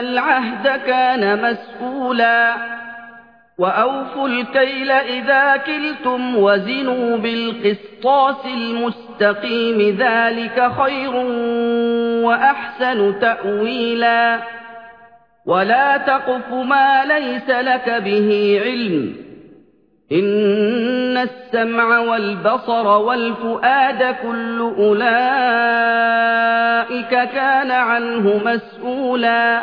الْعَهْدَ كَانَ مَسْئُولًا وَأَوْفُوا الْكَيْلَ إِذَا كِلْتُمْ وَزِنُوا بِالْقِسْطَاسِ الْمُسْتَقِيمِ ۚ ذَٰلِكَ خَيْرٌ وَأَحْسَنُ تَأْوِيلًا وَلَا تَقْفُ مَا لَيْسَ لَكَ بِهِ عِلْمٌ إِنَّ السَّمْعَ وَالْبَصَرَ وَالْفُؤَادَ كُلُّ أُولَٰئِكَ كَانَ عَنْهُ مَسْئُولًا